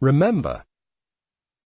Remember